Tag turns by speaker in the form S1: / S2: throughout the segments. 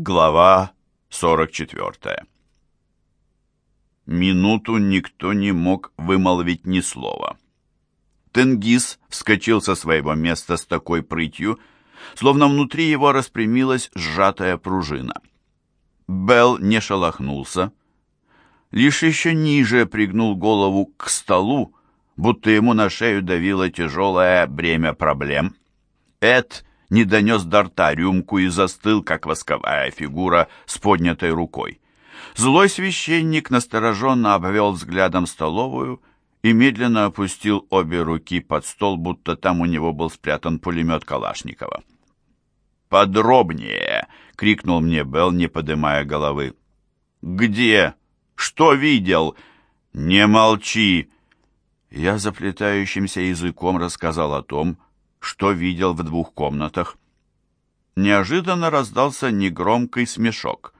S1: Глава 44 Минуту никто не мог вымолвить ни слова. Тенгиз вскочил со своего места с такой прытью, словно внутри его распрямилась сжатая пружина. Белл не шелохнулся, лишь еще ниже пригнул голову к столу, будто ему на шею давило тяжелое бремя проблем. Эд не донес до рта рюмку и застыл, как восковая фигура с поднятой рукой. Злой священник настороженно обвел взглядом столовую и медленно опустил обе руки под стол, будто там у него был спрятан пулемет Калашникова. «Подробнее!» — крикнул мне Белл, не поднимая головы. «Где? Что видел? Не молчи!» Я заплетающимся языком рассказал о том, что видел в двух комнатах. Неожиданно раздался негромкий смешок.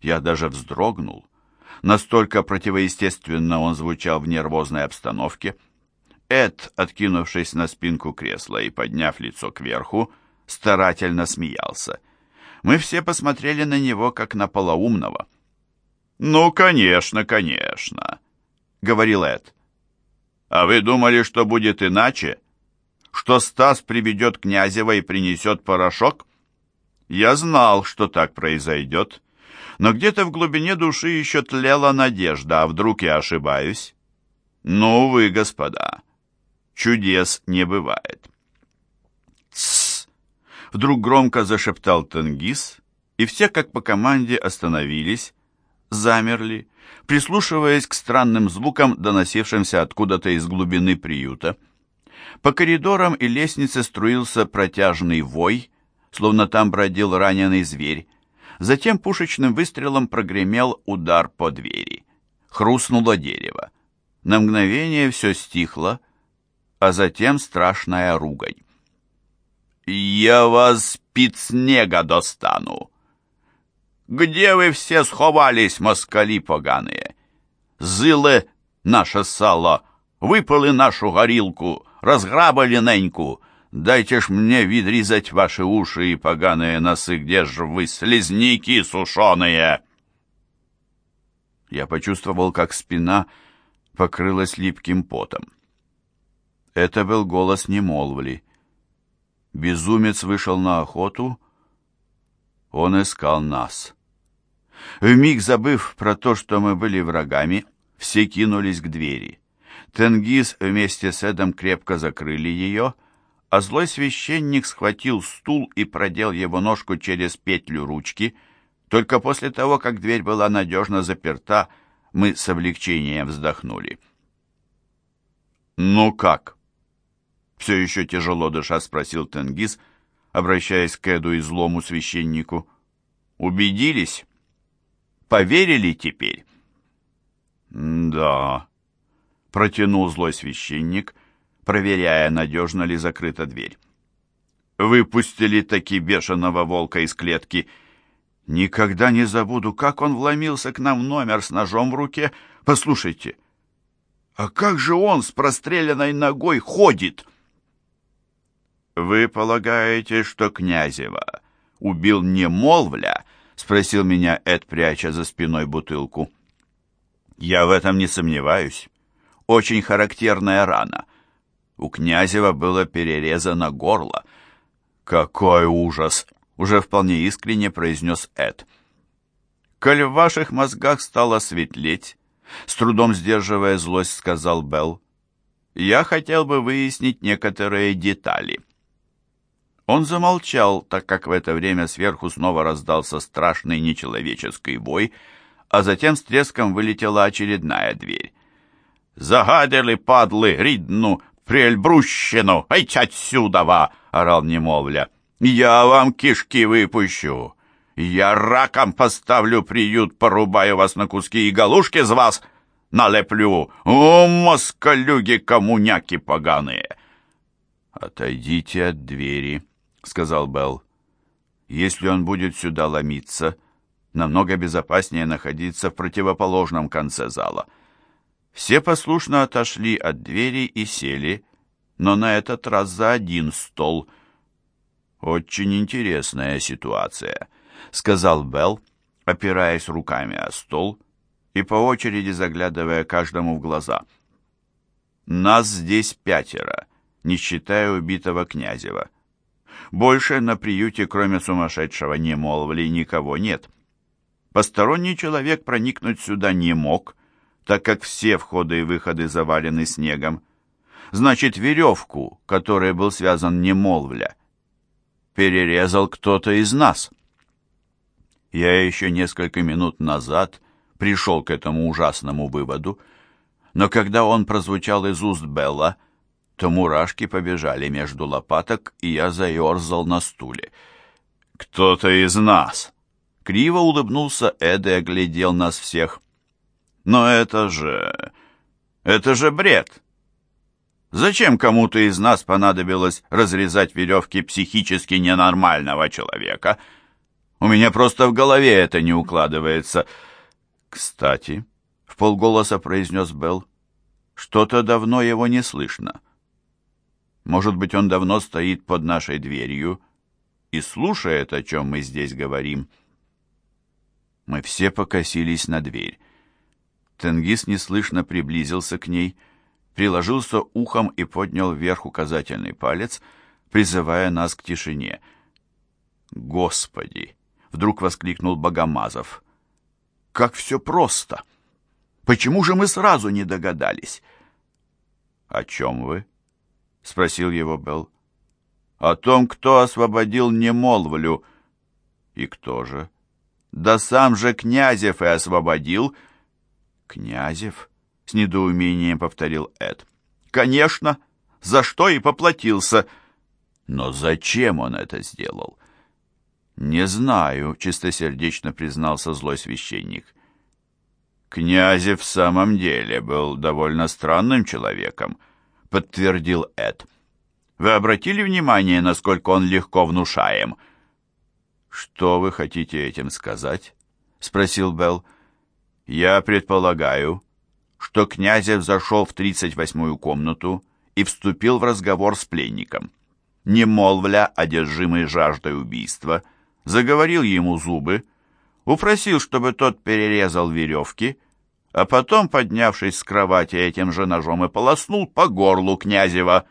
S1: Я даже вздрогнул. Настолько противоестественно он звучал в нервозной обстановке. Эд, откинувшись на спинку кресла и подняв лицо кверху, старательно смеялся. Мы все посмотрели на него, как на полоумного. «Ну, конечно, конечно», — говорил Эд. «А вы думали, что будет иначе?» Что Стас приведет Князева и принесет порошок? Я знал, что так произойдет, но где-то в глубине души еще тлела надежда, а вдруг я ошибаюсь? Ну, вы, господа, чудес не бывает. Тссс! Вдруг громко зашептал Тенгиз, и все, как по команде, остановились, замерли, прислушиваясь к странным звукам, доносившимся откуда-то из глубины приюта. По коридорам и лестнице струился протяжный вой, словно там бродил раненый зверь. Затем пушечным выстрелом прогремел удар по двери. Хрустнуло дерево. На мгновение все стихло, а затем страшная ругань. «Я вас під снега достану!» «Где вы все сховались, москали поганые? Зыле наше сало, выпали нашу горилку, разграбали неньку. Дайте ж мне відрізать ваши уши и поганые носы, где ж вы, слизняки сушеные!» Я почувствовал, как спина покрылась липким потом. Это был голос немолвли. Безумец вышел на охоту, он искал нас. Вмиг забыв про то, что мы были врагами, все кинулись к двери. Тенгиз вместе с Эдом крепко закрыли ее, а злой священник схватил стул и продел его ножку через петлю ручки. Только после того, как дверь была надежно заперта, мы с облегчением вздохнули. «Ну как?» Все еще тяжело дыша спросил Тенгиз, обращаясь к Эду и злому священнику. «Убедились? Поверили теперь?» «Да», протянул злой священник, проверяя, надежно ли закрыта дверь. Выпустили таки бешеного волка из клетки. Никогда не забуду, как он вломился к нам в номер с ножом в руке. Послушайте, а как же он с простреленной ногой ходит? Вы полагаете, что Князева убил не Молвля? Спросил меня Эд, пряча за спиной бутылку. Я в этом не сомневаюсь очень характерная рана. У Князева было перерезано горло. «Какой ужас!» — уже вполне искренне произнес Эд. «Коль в ваших мозгах стало светлеть», — с трудом сдерживая злость, сказал Белл, «я хотел бы выяснить некоторые детали». Он замолчал, так как в это время сверху снова раздался страшный нечеловеческий бой, а затем с треском вылетела очередная дверь. Загадили, падли, рідну, прельбрущину, Айте отсюда, ва! орал немовля. Я вам кишки выпущу. Я раком поставлю приют, порубаю вас на куски и галушки с вас налеплю. О, москалюги, коммуняки поганые!» «Отойдите от двери», — сказал Белл. «Если он будет сюда ломиться, намного безопаснее находиться в противоположном конце зала». Все послушно отошли от двери и сели, но на этот раз за один стол. Очень интересная ситуация, — сказал Белл, опираясь руками о стол и по очереди заглядывая каждому в глаза. «Нас здесь пятеро, не считая убитого Князева. Больше на приюте, кроме сумасшедшего немолвли, никого нет. Посторонний человек проникнуть сюда не мог, так как все входы и выходы завалены снегом. Значит, веревку, которой был связан немолвля, перерезал кто-то из нас». Я еще несколько минут назад пришел к этому ужасному выводу, но когда он прозвучал из уст Белла, то мурашки побежали между лопаток, и я заерзал на стуле. «Кто-то из нас!» Криво улыбнулся Эд и оглядел нас всех. «Но это же... это же бред!» Зачем кому-то из нас понадобилось разрезать веревки психически ненормального человека?» У меня просто в голове это не укладывается. Кстати, в полголоса произнес Белл, что-то давно его не слышно. Может быть, он давно стоит под нашей дверью и слушает, о чем мы здесь говорим. Мы все покосились на дверь. Тенгиз неслышно приблизился к ней, приложился ухом и поднял вверх указательный палец, призывая нас к тишине. «Господи!» Вдруг воскликнул Богомазов. «Как все просто! Почему же мы сразу не догадались?» «О чем вы?» — спросил его Белл. «О том, кто освободил Немолвлю». «И кто же?» «Да сам же Князев и освободил». «Князев?» — с недоумением повторил Эд. «Конечно, за что и поплатился». «Но зачем он это сделал?» «Не знаю», — чистосердечно признался злой священник. «Князев в самом деле был довольно странным человеком», — подтвердил Эд. «Вы обратили внимание, насколько он легко внушаем?» «Что вы хотите этим сказать?» — спросил Белл. «Я предполагаю, что Князев зашел в тридцать восьмую комнату и вступил в разговор с пленником. Не молвля, одержимый жаждой убийства — заговорил ему зубы, упросил, чтобы тот перерезал веревки, а потом, поднявшись с кровати этим же ножом, и полоснул по горлу Князева,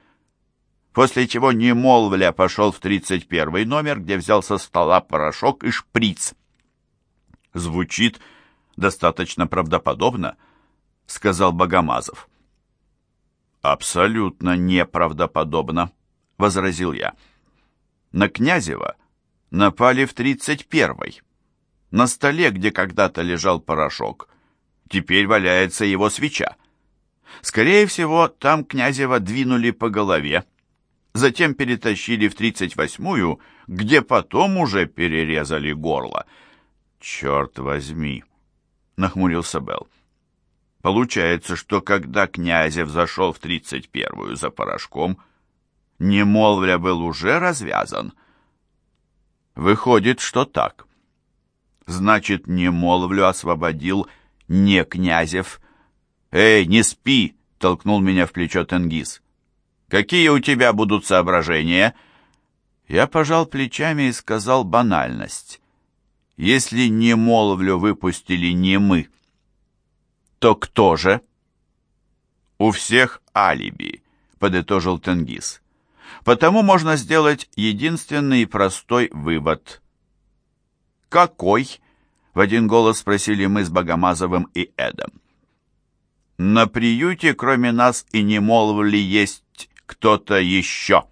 S1: после чего немолвля пошел в тридцать первый номер, где взял со стола порошок и шприц. «Звучит достаточно правдоподобно», — сказал Богомазов. «Абсолютно неправдоподобно», — возразил я. «На Князева напали в тридцать первой. На столе, где когда-то лежал порошок, теперь валяется его свеча. Скорее всего, там Князева двинули по голове, затем перетащили в тридцать восьмую, где потом уже перерезали горло. «Черт возьми!» — нахмурился Белл. Получается, что когда Князев зашел в тридцать первую за порошком, немолвля был уже развязан — Выходит, что так. Значит, не молвлю освободил не Князев. «Эй, не спи!» — толкнул меня в плечо Тенгиз. «Какие у тебя будут соображения?» Я пожал плечами и сказал банальность. «Если не молвлю выпустили не мы, то кто же?» «У всех алиби», — подытожил Тенгиз. Потому можно сделать единственный и простой вывод. «Какой?» — в один голос спросили мы с Богомазовым и Эдом. «На приюте, кроме нас и не молвли, есть кто-то еще».